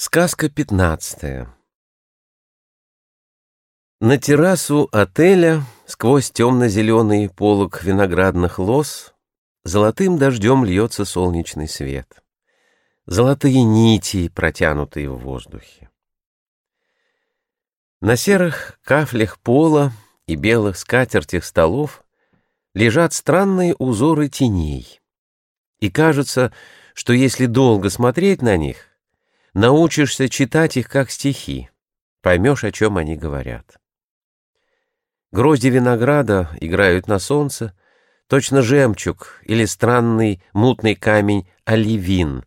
Сказка пятнадцатая На террасу отеля сквозь темно-зеленый полог виноградных лоз золотым дождем льется солнечный свет. Золотые нити, протянутые в воздухе. На серых кафлях пола и белых скатертях столов лежат странные узоры теней. И кажется, что если долго смотреть на них, научишься читать их как стихи, поймешь, о чем они говорят. Грозди винограда играют на солнце, точно жемчуг или странный мутный камень оливин,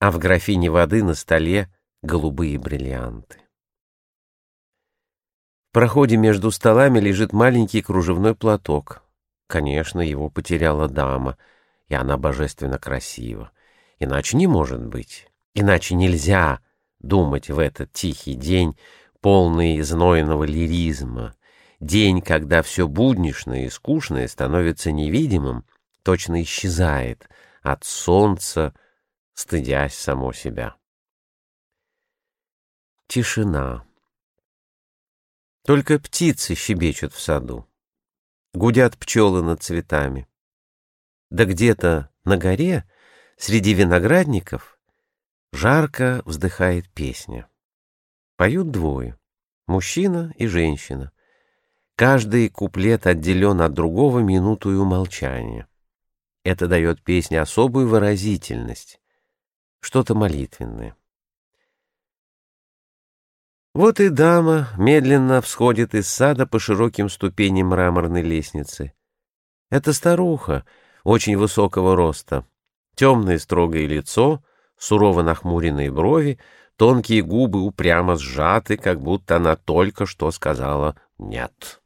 а в графине воды на столе голубые бриллианты. В проходе между столами лежит маленький кружевной платок. Конечно, его потеряла дама, и она божественно красива. Иначе не может быть. Иначе нельзя думать в этот тихий день, полный знойного лиризма, день, когда все буднишное и скучное становится невидимым, точно исчезает от солнца, стыдясь само себя. Тишина. Только птицы щебечут в саду. Гудят пчелы над цветами. Да где-то на горе, среди виноградников, Жарко вздыхает песня. Поют двое — мужчина и женщина. Каждый куплет отделен от другого минутую молчания. Это дает песне особую выразительность, что-то молитвенное. Вот и дама медленно всходит из сада по широким ступеням мраморной лестницы. Это старуха, очень высокого роста, темное строгое лицо — сурово нахмуренные брови, тонкие губы упрямо сжаты, как будто она только что сказала «нет».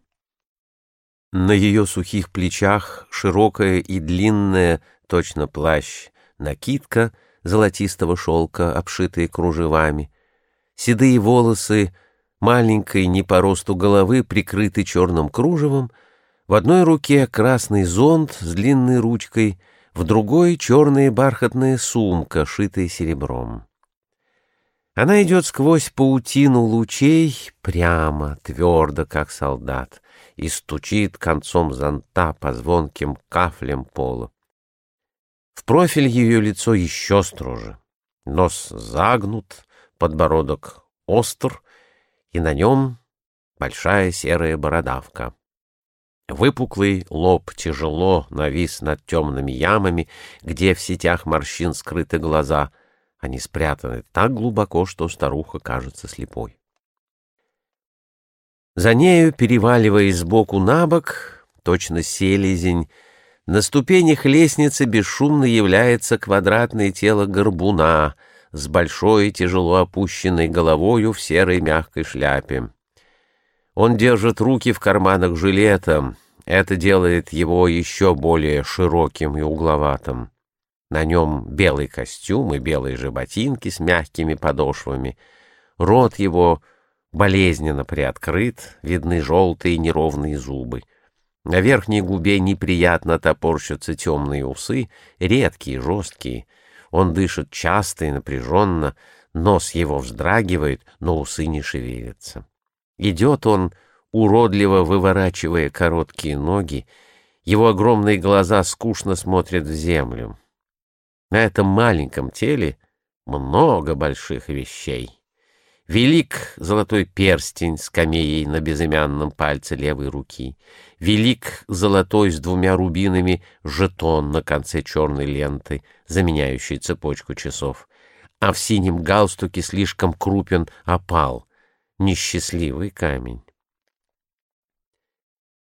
На ее сухих плечах широкая и длинная, точно плащ, накидка золотистого шелка, обшитые кружевами. Седые волосы маленькой не по росту головы прикрыты черным кружевом, в одной руке красный зонт с длинной ручкой — в другой — черная бархатная сумка, шитая серебром. Она идет сквозь паутину лучей прямо, твердо, как солдат, и стучит концом зонта по звонким кафлям пола. В профиль ее лицо еще строже. Нос загнут, подбородок остр, и на нем большая серая бородавка. Выпуклый лоб тяжело навис над темными ямами, где в сетях морщин скрыты глаза. Они спрятаны так глубоко, что старуха кажется слепой. За нею, переваливаясь сбоку на бок, точно селезень, на ступенях лестницы бесшумно является квадратное тело горбуна с большой тяжело опущенной головою в серой мягкой шляпе. Он держит руки в карманах жилета. Это делает его еще более широким и угловатым. На нем белый костюм и белые же ботинки с мягкими подошвами. Рот его болезненно приоткрыт, видны желтые неровные зубы. На верхней губе неприятно топорщатся темные усы, редкие, жесткие. Он дышит часто и напряженно, нос его вздрагивает, но усы не шевелятся. Идет он, уродливо выворачивая короткие ноги, его огромные глаза скучно смотрят в землю. На этом маленьком теле много больших вещей. Велик золотой перстень с камеей на безымянном пальце левой руки. Велик золотой с двумя рубинами жетон на конце черной ленты, заменяющий цепочку часов. А в синем галстуке слишком крупен опал, несчастливый камень.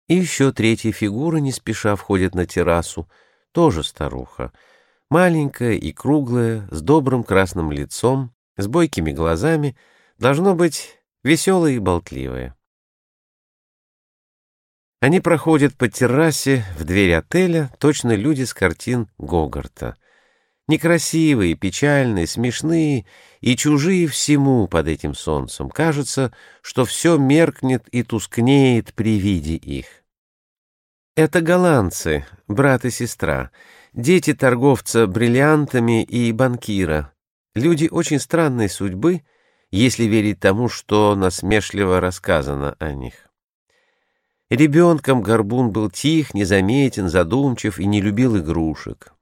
И еще третья фигура не спеша входит на террасу, тоже старуха, маленькая и круглая, с добрым красным лицом, с бойкими глазами, должно быть веселая и болтливая. Они проходят по террасе в дверь отеля, точно люди с картин Гогарта — Некрасивые, печальные, смешные и чужие всему под этим солнцем. Кажется, что все меркнет и тускнеет при виде их. Это голландцы, брат и сестра, дети торговца бриллиантами и банкира, Люди очень странной судьбы, если верить тому, что насмешливо рассказано о них. Ребенком Горбун был тих, незаметен, задумчив и не любил игрушек.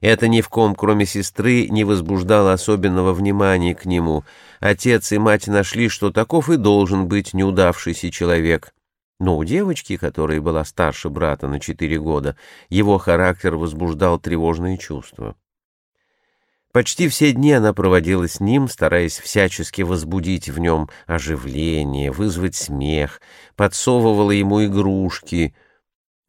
Это ни в ком, кроме сестры, не возбуждало особенного внимания к нему. Отец и мать нашли, что таков и должен быть неудавшийся человек. Но у девочки, которая была старше брата на четыре года, его характер возбуждал тревожные чувства. Почти все дни она проводила с ним, стараясь всячески возбудить в нем оживление, вызвать смех, подсовывала ему игрушки.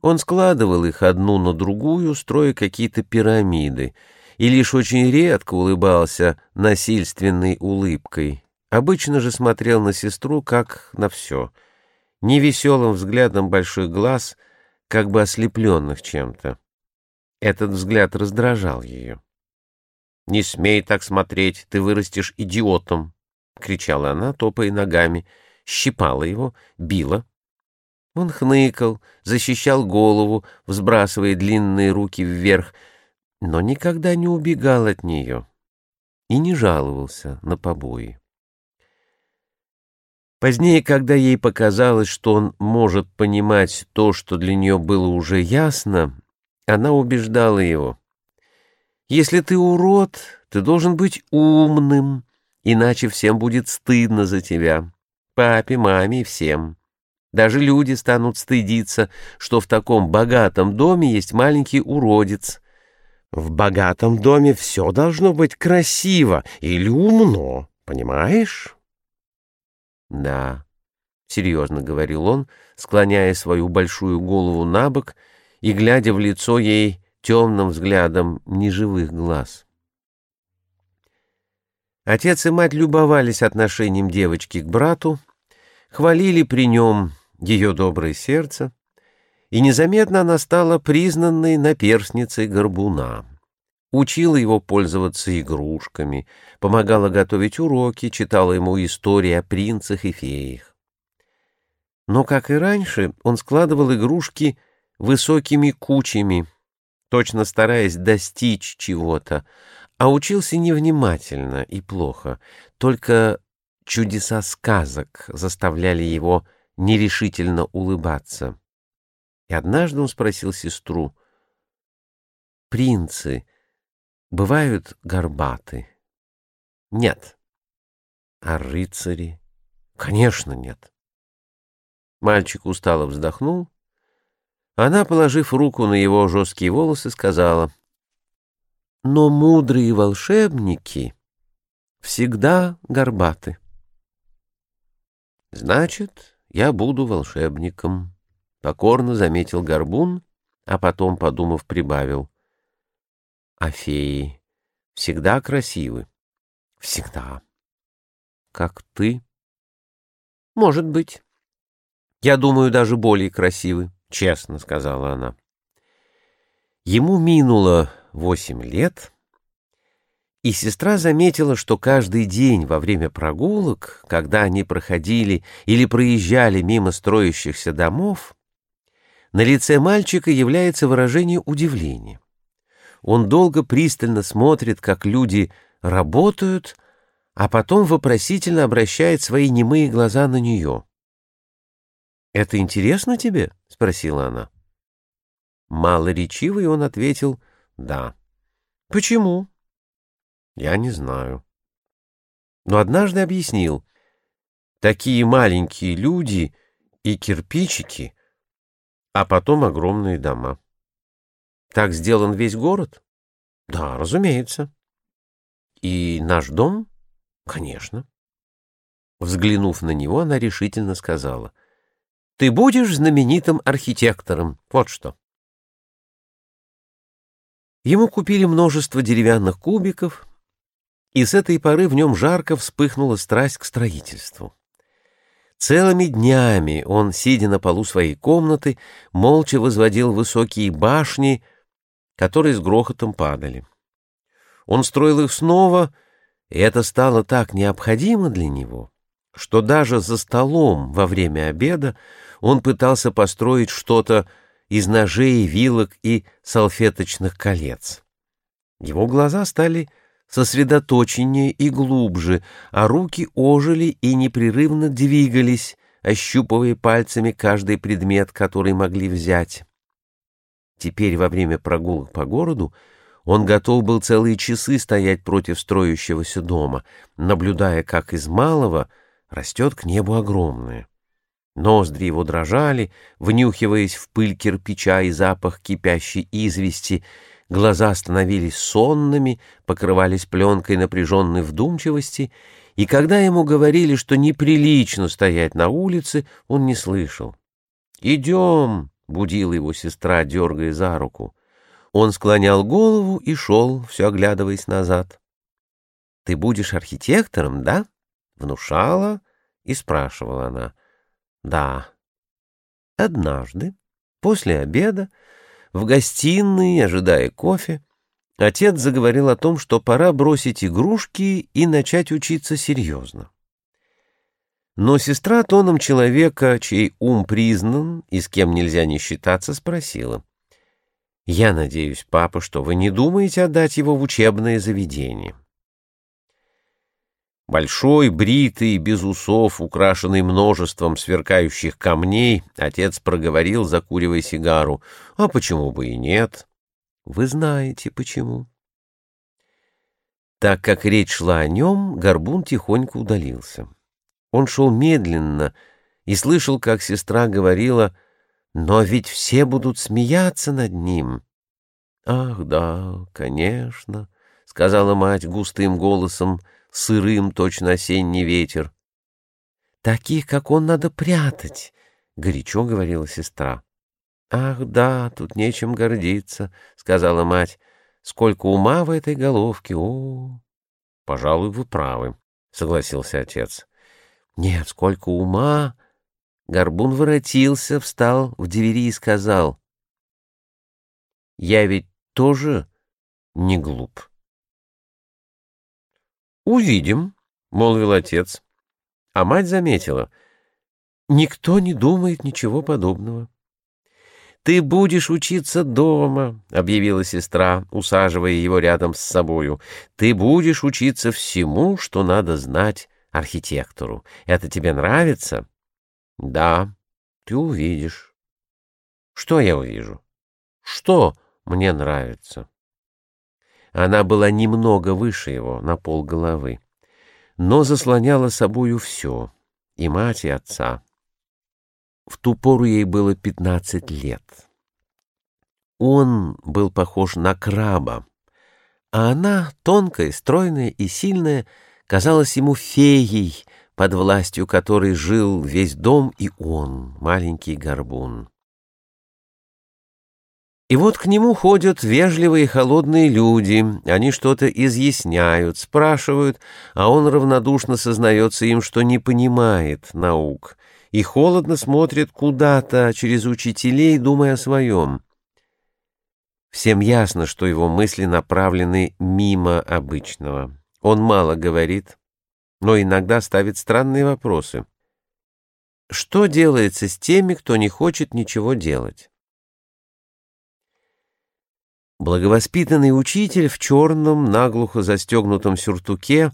Он складывал их одну на другую, строя какие-то пирамиды, и лишь очень редко улыбался насильственной улыбкой. Обычно же смотрел на сестру как на все, невеселым взглядом больших глаз, как бы ослепленных чем-то. Этот взгляд раздражал ее. «Не смей так смотреть, ты вырастешь идиотом!» — кричала она, топая ногами, щипала его, била. Он хныкал, защищал голову, взбрасывая длинные руки вверх, но никогда не убегал от нее и не жаловался на побои. Позднее, когда ей показалось, что он может понимать то, что для нее было уже ясно, она убеждала его. Если ты урод, ты должен быть умным, иначе всем будет стыдно за тебя. Папе, маме и всем. Даже люди станут стыдиться, что в таком богатом доме есть маленький уродец. В богатом доме все должно быть красиво или умно, понимаешь? Да, — серьезно говорил он, склоняя свою большую голову на бок и глядя в лицо ей темным взглядом неживых глаз. Отец и мать любовались отношением девочки к брату, хвалили при нем ее доброе сердце, и незаметно она стала признанной наперсницей горбуна. Учила его пользоваться игрушками, помогала готовить уроки, читала ему истории о принцах и феях. Но, как и раньше, он складывал игрушки высокими кучами — точно стараясь достичь чего-то, а учился невнимательно и плохо, только чудеса сказок заставляли его нерешительно улыбаться. И однажды он спросил сестру, «Принцы бывают горбаты?» «Нет». «А рыцари?» «Конечно, нет». Мальчик устало вздохнул она, положив руку на его жесткие волосы, сказала, «Но мудрые волшебники всегда горбаты». «Значит, я буду волшебником», — покорно заметил Горбун, а потом, подумав, прибавил. «А феи всегда красивы?» «Всегда». «Как ты?» «Может быть. Я думаю, даже более красивы». — честно сказала она. Ему минуло восемь лет, и сестра заметила, что каждый день во время прогулок, когда они проходили или проезжали мимо строящихся домов, на лице мальчика является выражение удивления. Он долго пристально смотрит, как люди работают, а потом вопросительно обращает свои немые глаза на нее. «Это интересно тебе?» — спросила она. Малоречивый он ответил «да». «Почему?» «Я не знаю». Но однажды объяснил. «Такие маленькие люди и кирпичики, а потом огромные дома. Так сделан весь город?» «Да, разумеется». «И наш дом?» «Конечно». Взглянув на него, она решительно сказала — ты будешь знаменитым архитектором. Вот что. Ему купили множество деревянных кубиков, и с этой поры в нем жарко вспыхнула страсть к строительству. Целыми днями он, сидя на полу своей комнаты, молча возводил высокие башни, которые с грохотом падали. Он строил их снова, и это стало так необходимо для него, что даже за столом во время обеда он пытался построить что-то из ножей, вилок и салфеточных колец. Его глаза стали сосредоточеннее и глубже, а руки ожили и непрерывно двигались, ощупывая пальцами каждый предмет, который могли взять. Теперь во время прогулок по городу он готов был целые часы стоять против строящегося дома, наблюдая, как из малого растет к небу огромное. Ноздри его дрожали, внюхиваясь в пыль кирпича и запах кипящей извести, глаза становились сонными, покрывались пленкой напряженной вдумчивости, и когда ему говорили, что неприлично стоять на улице, он не слышал. «Идем!» — будила его сестра, дергая за руку. Он склонял голову и шел, все оглядываясь назад. «Ты будешь архитектором, да?» — внушала и спрашивала она. «Да». Однажды, после обеда, в гостиной, ожидая кофе, отец заговорил о том, что пора бросить игрушки и начать учиться серьезно. Но сестра тоном человека, чей ум признан и с кем нельзя не считаться, спросила. «Я надеюсь, папа, что вы не думаете отдать его в учебное заведение?» Большой, бритый, без усов, украшенный множеством сверкающих камней, отец проговорил, закуривая сигару. «А почему бы и нет?» «Вы знаете, почему». Так как речь шла о нем, Горбун тихонько удалился. Он шел медленно и слышал, как сестра говорила, «Но ведь все будут смеяться над ним». «Ах, да, конечно», — сказала мать густым голосом, сырым, точно осенний ветер. «Таких, как он, надо прятать», — горячо говорила сестра. «Ах, да, тут нечем гордиться», — сказала мать. «Сколько ума в этой головке, о!» «Пожалуй, вы правы», — согласился отец. Нет, сколько ума! Горбун воротился, встал в двери и сказал. Я ведь тоже не глуп. Увидим, — молвил отец. А мать заметила. Никто не думает ничего подобного. «Ты будешь учиться дома», — объявила сестра, усаживая его рядом с собою. «Ты будешь учиться всему, что надо знать архитектору. Это тебе нравится? Да, ты увидишь. Что я увижу? Что мне нравится? Она была немного выше его, на пол головы, но заслоняла собою все, и мать, и отца. В ту пору ей было пятнадцать лет. Он был похож на краба, а она, тонкая, стройная и сильная, казалась ему феей, под властью которой жил весь дом и он, маленький горбун. И вот к нему ходят вежливые холодные люди, они что-то изъясняют, спрашивают, а он равнодушно сознается им, что не понимает наук, и холодно смотрит куда-то через учителей, думая о своем. Всем ясно, что его мысли направлены мимо обычного. Он мало говорит, но иногда ставит странные вопросы. Что делается с теми, кто не хочет ничего делать? Благовоспитанный учитель в черном, наглухо застегнутом сюртуке,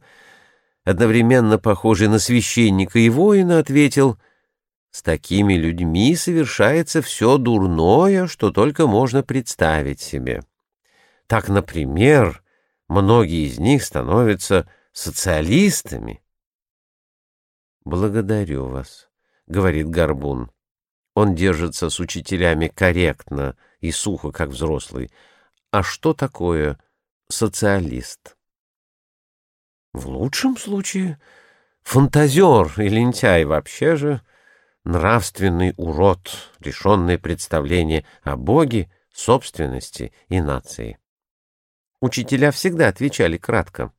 одновременно похожий на священника и воина, ответил, «С такими людьми совершается все дурное, что только можно представить себе. Так, например, многие из них становятся социалистами. «Благодарю вас», — говорит Горбун. Он держится с учителями корректно и сухо, как взрослый. А что такое социалист? В лучшем случае фантазер и лентяй вообще же нравственный урод, лишенный представления о Боге, собственности и нации. Учителя всегда отвечали кратко.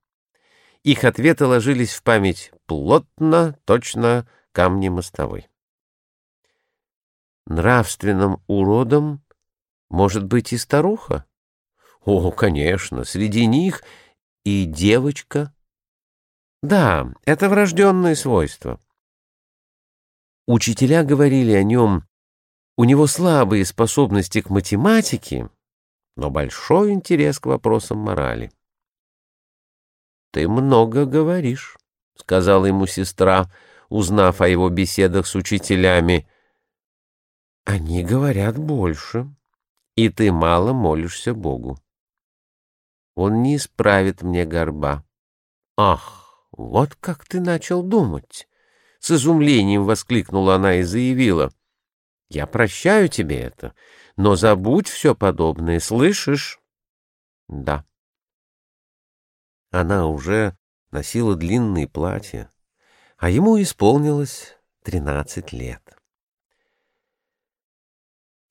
Их ответы ложились в память плотно, точно камни мостовой. Нравственным уродом может быть и старуха. О, конечно, среди них и девочка. Да, это врожденное свойство. Учителя говорили о нем, у него слабые способности к математике, но большой интерес к вопросам морали. Ты много говоришь, — сказала ему сестра, узнав о его беседах с учителями. Они говорят больше, и ты мало молишься Богу. Он не исправит мне горба. Ах, вот как ты начал думать! С изумлением воскликнула она и заявила. Я прощаю тебе это, но забудь все подобное, слышишь? Да. Она уже носила длинные платья, а ему исполнилось тринадцать лет.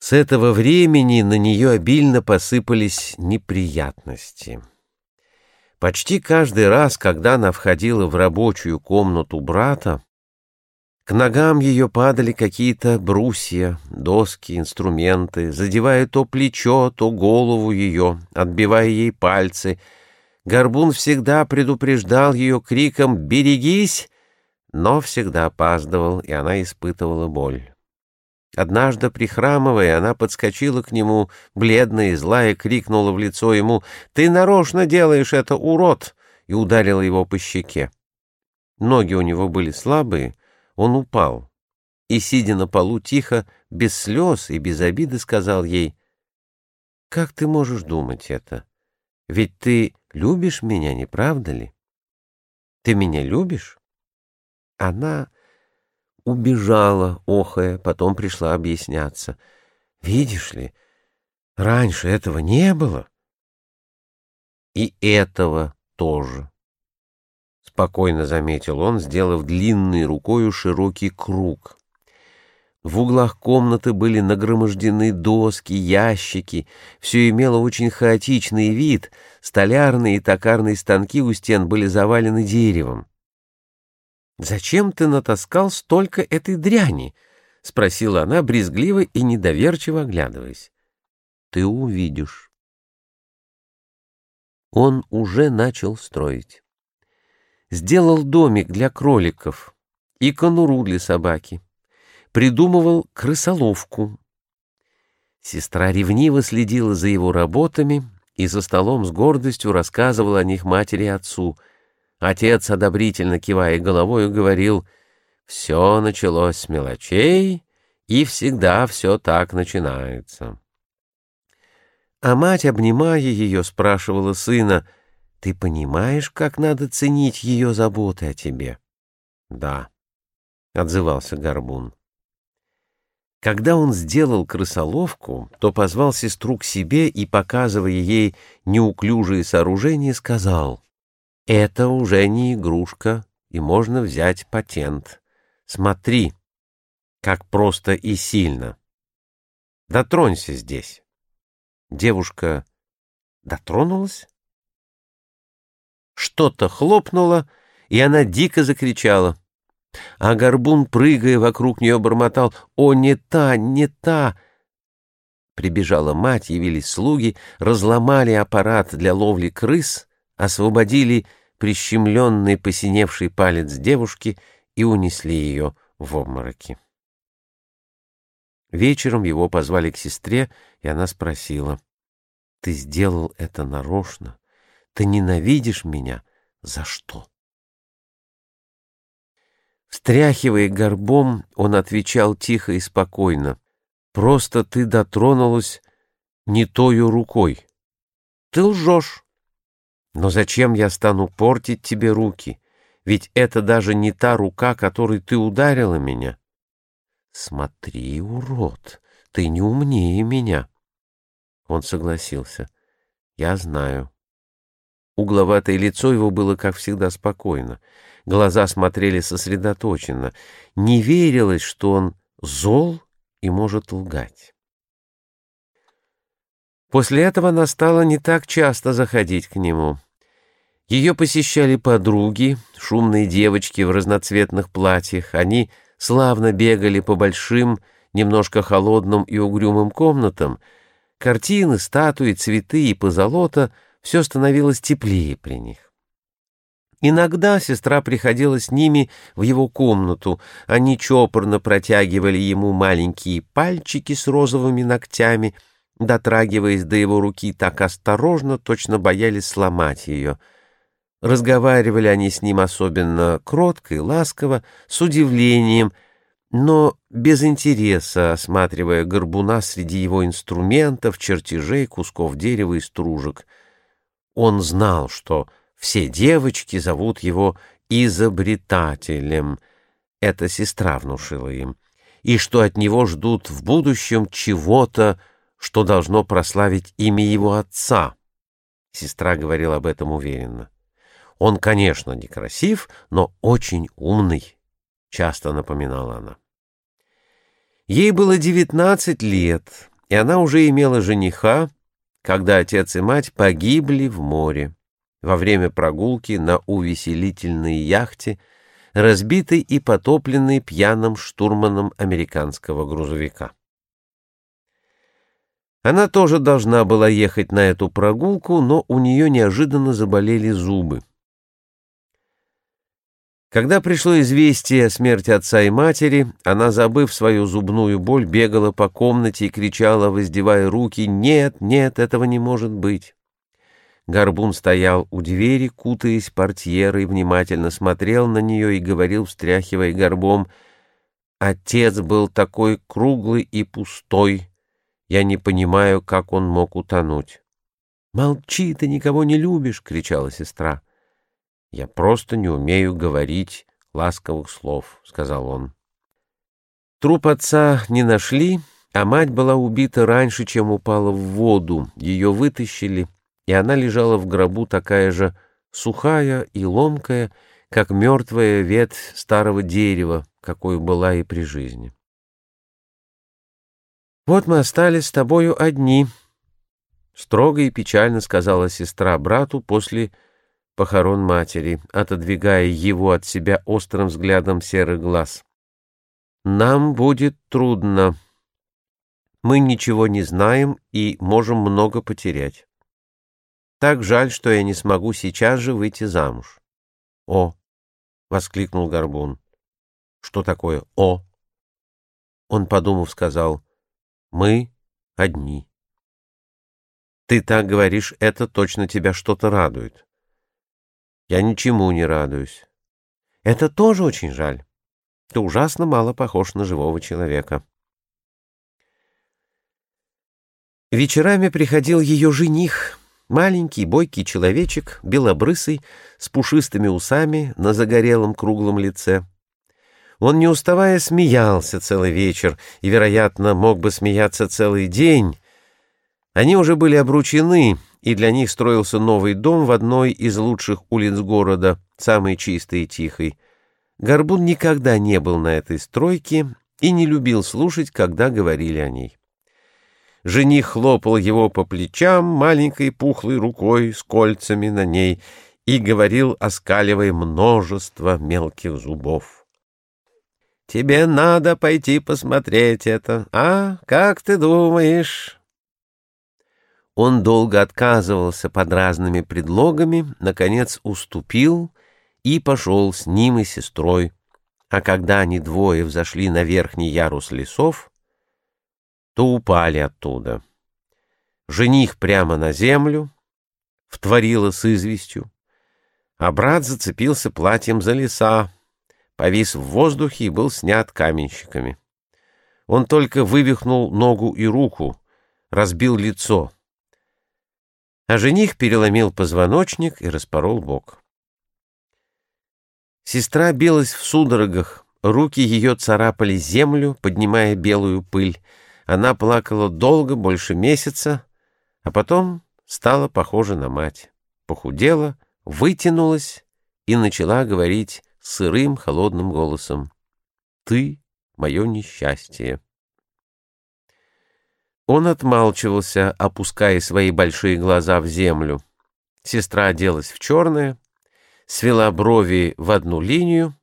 С этого времени на нее обильно посыпались неприятности. Почти каждый раз, когда она входила в рабочую комнату брата, к ногам ее падали какие-то брусья, доски, инструменты, задевая то плечо, то голову ее, отбивая ей пальцы. Горбун всегда предупреждал ее криком «Берегись!», но всегда опаздывал, и она испытывала боль. Однажды, прихрамывая, она подскочила к нему, бледная и злая, крикнула в лицо ему «Ты нарочно делаешь это, урод!» и ударила его по щеке. Ноги у него были слабые, он упал и, сидя на полу тихо, без слез и без обиды, сказал ей, «Как ты можешь думать это? Ведь ты любишь меня, не правда ли? Ты меня любишь?» Она убежала, охая, потом пришла объясняться. «Видишь ли, раньше этого не было». «И этого тоже», спокойно заметил он, сделав длинной рукою широкий круг. В углах комнаты были нагромождены доски, ящики. Все имело очень хаотичный вид. Столярные и токарные станки у стен были завалены деревом. «Зачем ты натаскал столько этой дряни?» — спросила она, брезгливо и недоверчиво оглядываясь. «Ты увидишь». Он уже начал строить сделал домик для кроликов и конуру для собаки, придумывал крысоловку. Сестра ревниво следила за его работами и за столом с гордостью рассказывала о них матери и отцу. Отец, одобрительно кивая головой, говорил, «Все началось с мелочей, и всегда все так начинается». А мать, обнимая ее, спрашивала сына, ты понимаешь, как надо ценить ее заботы о тебе? — Да, — отзывался Горбун. Когда он сделал крысоловку, то позвал сестру к себе и, показывая ей неуклюжие сооружения, сказал, «Это уже не игрушка, и можно взять патент. Смотри, как просто и сильно. Дотронься здесь». Девушка дотронулась что-то хлопнуло, и она дико закричала. А горбун, прыгая вокруг нее, бормотал «О, не та, не та!» Прибежала мать, явились слуги, разломали аппарат для ловли крыс, освободили прищемленный посиневший палец девушки и унесли ее в обмороки. Вечером его позвали к сестре, и она спросила, «Ты сделал это нарочно?» Ты ненавидишь меня? За что? Встряхивая горбом, он отвечал тихо и спокойно. Просто ты дотронулась не тою рукой. Ты лжешь. Но зачем я стану портить тебе руки? Ведь это даже не та рука, которой ты ударила меня. Смотри, урод, ты не умнее меня. Он согласился. Я знаю. Угловатое лицо его было, как всегда, спокойно. Глаза смотрели сосредоточенно. Не верилось, что он зол и может лгать. После этого она стала не так часто заходить к нему. Ее посещали подруги, шумные девочки в разноцветных платьях. Они славно бегали по большим, немножко холодным и угрюмым комнатам. Картины, статуи, цветы и позолота — все становилось теплее при них. Иногда сестра приходила с ними в его комнату. Они чопорно протягивали ему маленькие пальчики с розовыми ногтями, дотрагиваясь до его руки так осторожно, точно боялись сломать ее. Разговаривали они с ним особенно кротко и ласково, с удивлением, но без интереса, осматривая горбуна среди его инструментов, чертежей, кусков дерева и стружек. Он знал, что все девочки зовут его изобретателем. Эта сестра внушила им. И что от него ждут в будущем чего-то, что должно прославить имя его отца. Сестра говорила об этом уверенно. Он, конечно, некрасив, но очень умный, часто напоминала она. Ей было девятнадцать лет, и она уже имела жениха, когда отец и мать погибли в море во время прогулки на увеселительной яхте, разбитой и потопленной пьяным штурманом американского грузовика. Она тоже должна была ехать на эту прогулку, но у нее неожиданно заболели зубы. Когда пришло известие о смерти отца и матери, она, забыв свою зубную боль, бегала по комнате и кричала, воздевая руки, «Нет, нет, этого не может быть!» Горбун стоял у двери, кутаясь портьерой, внимательно смотрел на нее и говорил, встряхивая горбом, «Отец был такой круглый и пустой, я не понимаю, как он мог утонуть». «Молчи, ты никого не любишь!» — кричала сестра. «Я просто не умею говорить ласковых слов», — сказал он. Труп отца не нашли, а мать была убита раньше, чем упала в воду. Ее вытащили, и она лежала в гробу такая же сухая и ломкая, как мертвая ветвь старого дерева, какой была и при жизни. «Вот мы остались с тобою одни», — строго и печально сказала сестра брату после похорон матери, отодвигая его от себя острым взглядом серых глаз. «Нам будет трудно. Мы ничего не знаем и можем много потерять. Так жаль, что я не смогу сейчас же выйти замуж». «О!» — воскликнул Горбун. «Что такое «о»?» Он, подумав, сказал, «Мы одни». «Ты так говоришь, это точно тебя что-то радует». Я ничему не радуюсь. Это тоже очень жаль. Ты ужасно мало похож на живого человека. Вечерами приходил ее жених, маленький бойкий человечек, белобрысый, с пушистыми усами на загорелом круглом лице. Он, не уставая, смеялся целый вечер и, вероятно, мог бы смеяться целый день. Они уже были обручены, и для них строился новый дом в одной из лучших улиц города, самой чистой и тихой. Горбун никогда не был на этой стройке и не любил слушать, когда говорили о ней. Жених хлопал его по плечам маленькой пухлой рукой с кольцами на ней и говорил, оскаливая множество мелких зубов. «Тебе надо пойти посмотреть это, а? Как ты думаешь?» Он долго отказывался под разными предлогами, наконец уступил и пошел с ним и сестрой. А когда они двое взошли на верхний ярус лесов, то упали оттуда. Жених прямо на землю, втворила с известью, а брат зацепился платьем за леса, повис в воздухе и был снят каменщиками. Он только вывихнул ногу и руку, разбил лицо — а жених переломил позвоночник и распорол бок. Сестра билась в судорогах, руки ее царапали землю, поднимая белую пыль. Она плакала долго, больше месяца, а потом стала похожа на мать. Похудела, вытянулась и начала говорить сырым, холодным голосом. «Ты — мое несчастье». Он отмалчивался, опуская свои большие глаза в землю. Сестра оделась в черное, свела брови в одну линию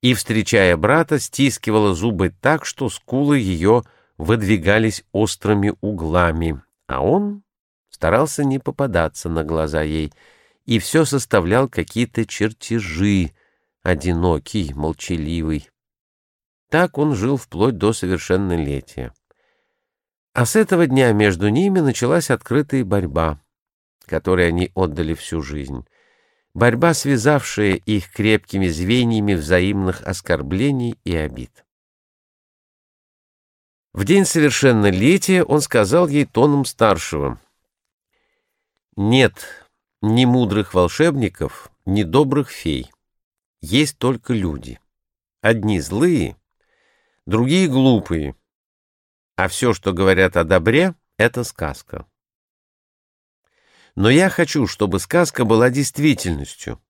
и, встречая брата, стискивала зубы так, что скулы ее выдвигались острыми углами, а он старался не попадаться на глаза ей и все составлял какие-то чертежи, одинокий, молчаливый. Так он жил вплоть до совершеннолетия. А с этого дня между ними началась открытая борьба, которой они отдали всю жизнь. борьба, связавшая их крепкими звеньями взаимных оскорблений и обид. В день совершеннолетия он сказал ей тоном старшего, «Нет ни мудрых волшебников, ни добрых фей. Есть только люди. Одни злые, другие глупые, а все, что говорят о добре, — это сказка. Но я хочу, чтобы сказка была действительностью.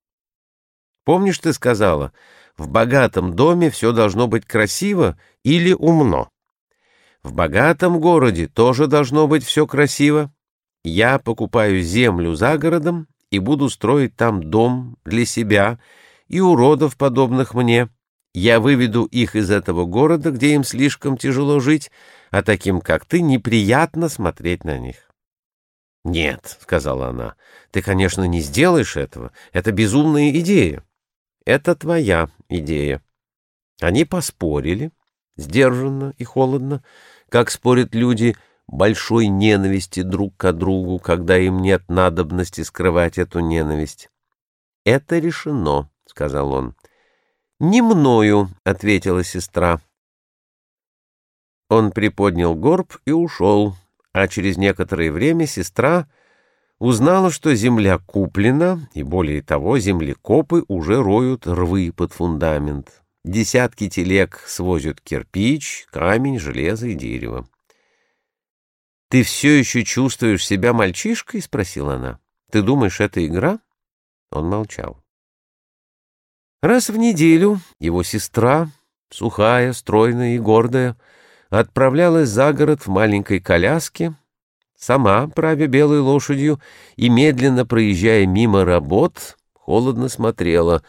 Помнишь, ты сказала, в богатом доме все должно быть красиво или умно? В богатом городе тоже должно быть все красиво. Я покупаю землю за городом и буду строить там дом для себя и уродов, подобных мне. Я выведу их из этого города, где им слишком тяжело жить, а таким, как ты, неприятно смотреть на них. «Нет», — сказала она, — «ты, конечно, не сделаешь этого. Это безумная идея». «Это твоя идея». Они поспорили, сдержанно и холодно, как спорят люди большой ненависти друг к другу, когда им нет надобности скрывать эту ненависть. «Это решено», — сказал он. «Не мною», — ответила сестра. Он приподнял горб и ушел, а через некоторое время сестра узнала, что земля куплена, и более того, землекопы уже роют рвы под фундамент. Десятки телег свозят кирпич, камень, железо и дерево. «Ты все еще чувствуешь себя мальчишкой?» — спросила она. «Ты думаешь, это игра?» Он молчал. Раз в неделю его сестра, сухая, стройная и гордая, отправлялась за город в маленькой коляске, сама, правя белой лошадью, и, медленно проезжая мимо работ, холодно смотрела,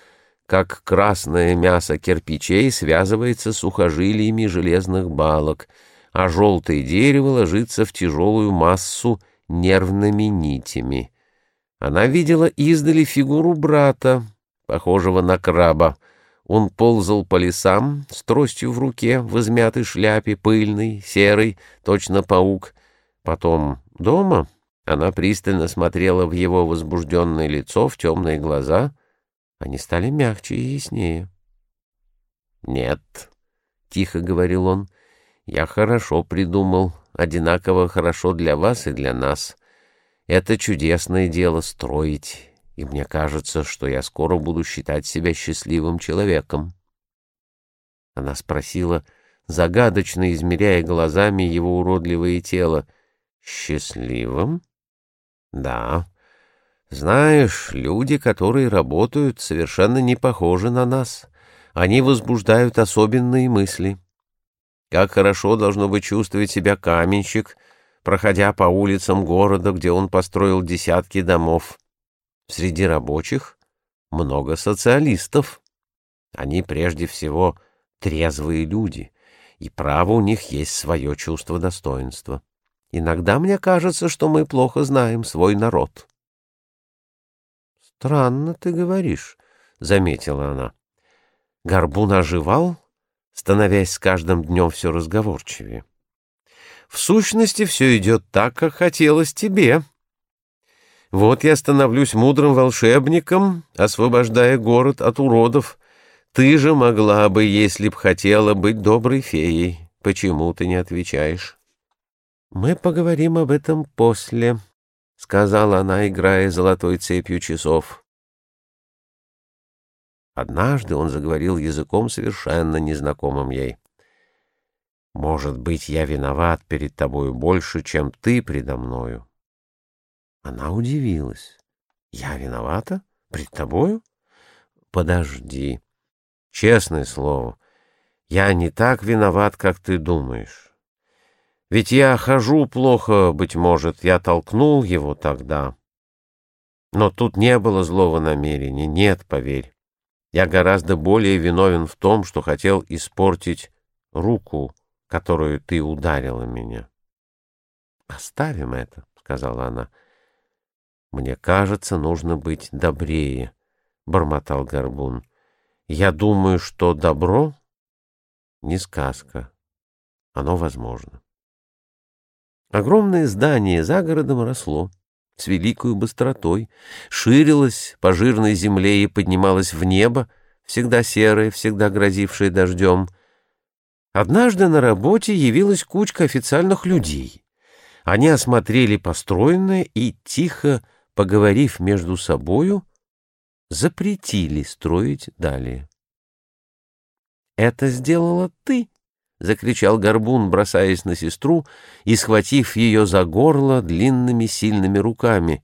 как красное мясо кирпичей связывается с сухожилиями железных балок, а желтое дерево ложится в тяжелую массу нервными нитями. Она видела издали фигуру брата, похожего на краба, он ползал по лесам с тростью в руке, в измятой шляпе, пыльный, серый, точно паук. Потом дома она пристально смотрела в его возбужденное лицо, в темные глаза. Они стали мягче и яснее. «Нет», — тихо говорил он, — «я хорошо придумал, одинаково хорошо для вас и для нас. Это чудесное дело строить» и мне кажется, что я скоро буду считать себя счастливым человеком. Она спросила, загадочно измеряя глазами его уродливое тело. «Счастливым?» «Да. Знаешь, люди, которые работают, совершенно не похожи на нас. Они возбуждают особенные мысли. Как хорошо должно быть чувствовать себя каменщик, проходя по улицам города, где он построил десятки домов. Среди рабочих много социалистов. Они прежде всего трезвые люди, и право у них есть свое чувство достоинства. Иногда мне кажется, что мы плохо знаем свой народ. «Странно ты говоришь», — заметила она. Горбун оживал, становясь с каждым днем все разговорчивее. «В сущности, все идет так, как хотелось тебе», вот я становлюсь мудрым волшебником, освобождая город от уродов. Ты же могла бы, если б хотела, быть доброй феей. Почему ты не отвечаешь? — Мы поговорим об этом после, — сказала она, играя золотой цепью часов. Однажды он заговорил языком, совершенно незнакомым ей. «Может быть, я виноват перед тобою больше, чем ты предо мною. Она удивилась. «Я виновата? Пред тобою?» «Подожди. Честное слово, я не так виноват, как ты думаешь. Ведь я хожу плохо, быть может, я толкнул его тогда. Но тут не было злого намерения, нет, поверь. Я гораздо более виновен в том, что хотел испортить руку, которую ты ударила меня. «Оставим это», — сказала она. «Мне кажется, нужно быть добрее», — бормотал Горбун. «Я думаю, что добро — не сказка. Оно возможно». Огромное здание за городом росло. с великою быстротой, ширилась по жирной земле и поднималась в небо, всегда серое, всегда грозившее дождем. Однажды на работе явилась кучка официальных людей. Они осмотрели построенное и, тихо поговорив между собою, запретили строить далее. «Это сделала ты!» — закричал Горбун, бросаясь на сестру и схватив ее за горло длинными сильными руками.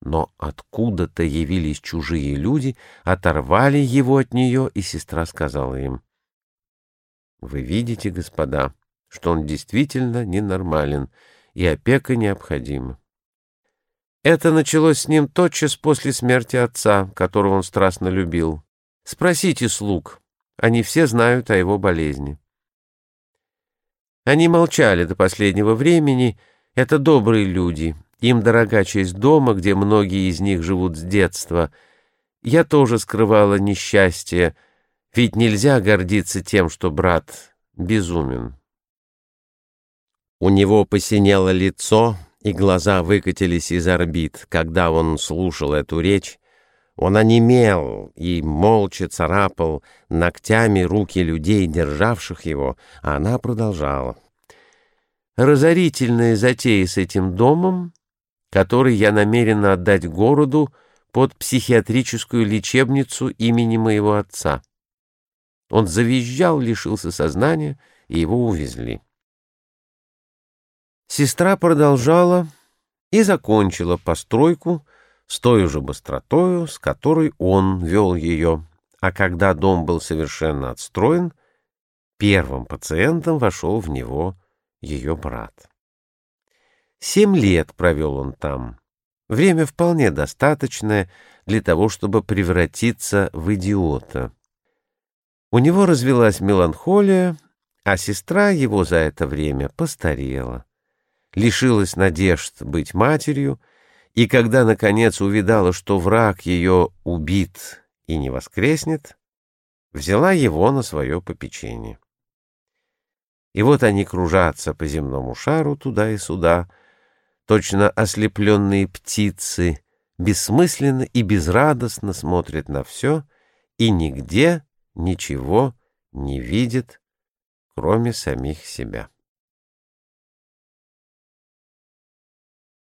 Но откуда-то явились чужие люди, оторвали его от нее, и сестра сказала им. «Вы видите, господа, что он действительно ненормален, и опека необходима. Это началось с ним тотчас после смерти отца, которого он страстно любил. Спросите слуг, они все знают о его болезни. Они молчали до последнего времени, это добрые люди, им дорога честь дома, где многие из них живут с детства. Я тоже скрывала несчастье, ведь нельзя гордиться тем, что брат безумен. У него посинело лицо, и глаза выкатились из орбит, когда он слушал эту речь, он онемел и молча царапал ногтями руки людей, державших его, а она продолжала. Разорительная затея с этим домом, который я намерена отдать городу под психиатрическую лечебницу имени моего отца. Он завизжал, лишился сознания, и его увезли. Сестра продолжала и закончила постройку, с той же быстротою, с которой он вел ее, а когда дом был совершенно отстроен, первым пациентом вошел в него ее брат. Семь лет провел он там, время вполне достаточное для того, чтобы превратиться в идиота. У него развелась меланхолия, а сестра его за это время постарела, лишилась надежд быть матерью, и когда, наконец, увидала, что враг ее убит и не воскреснет, взяла его на свое попечение. И вот они кружатся по земному шару туда и сюда, точно ослепленные птицы, бессмысленно и безрадостно смотрят на все и нигде ничего не видят, кроме самих себя.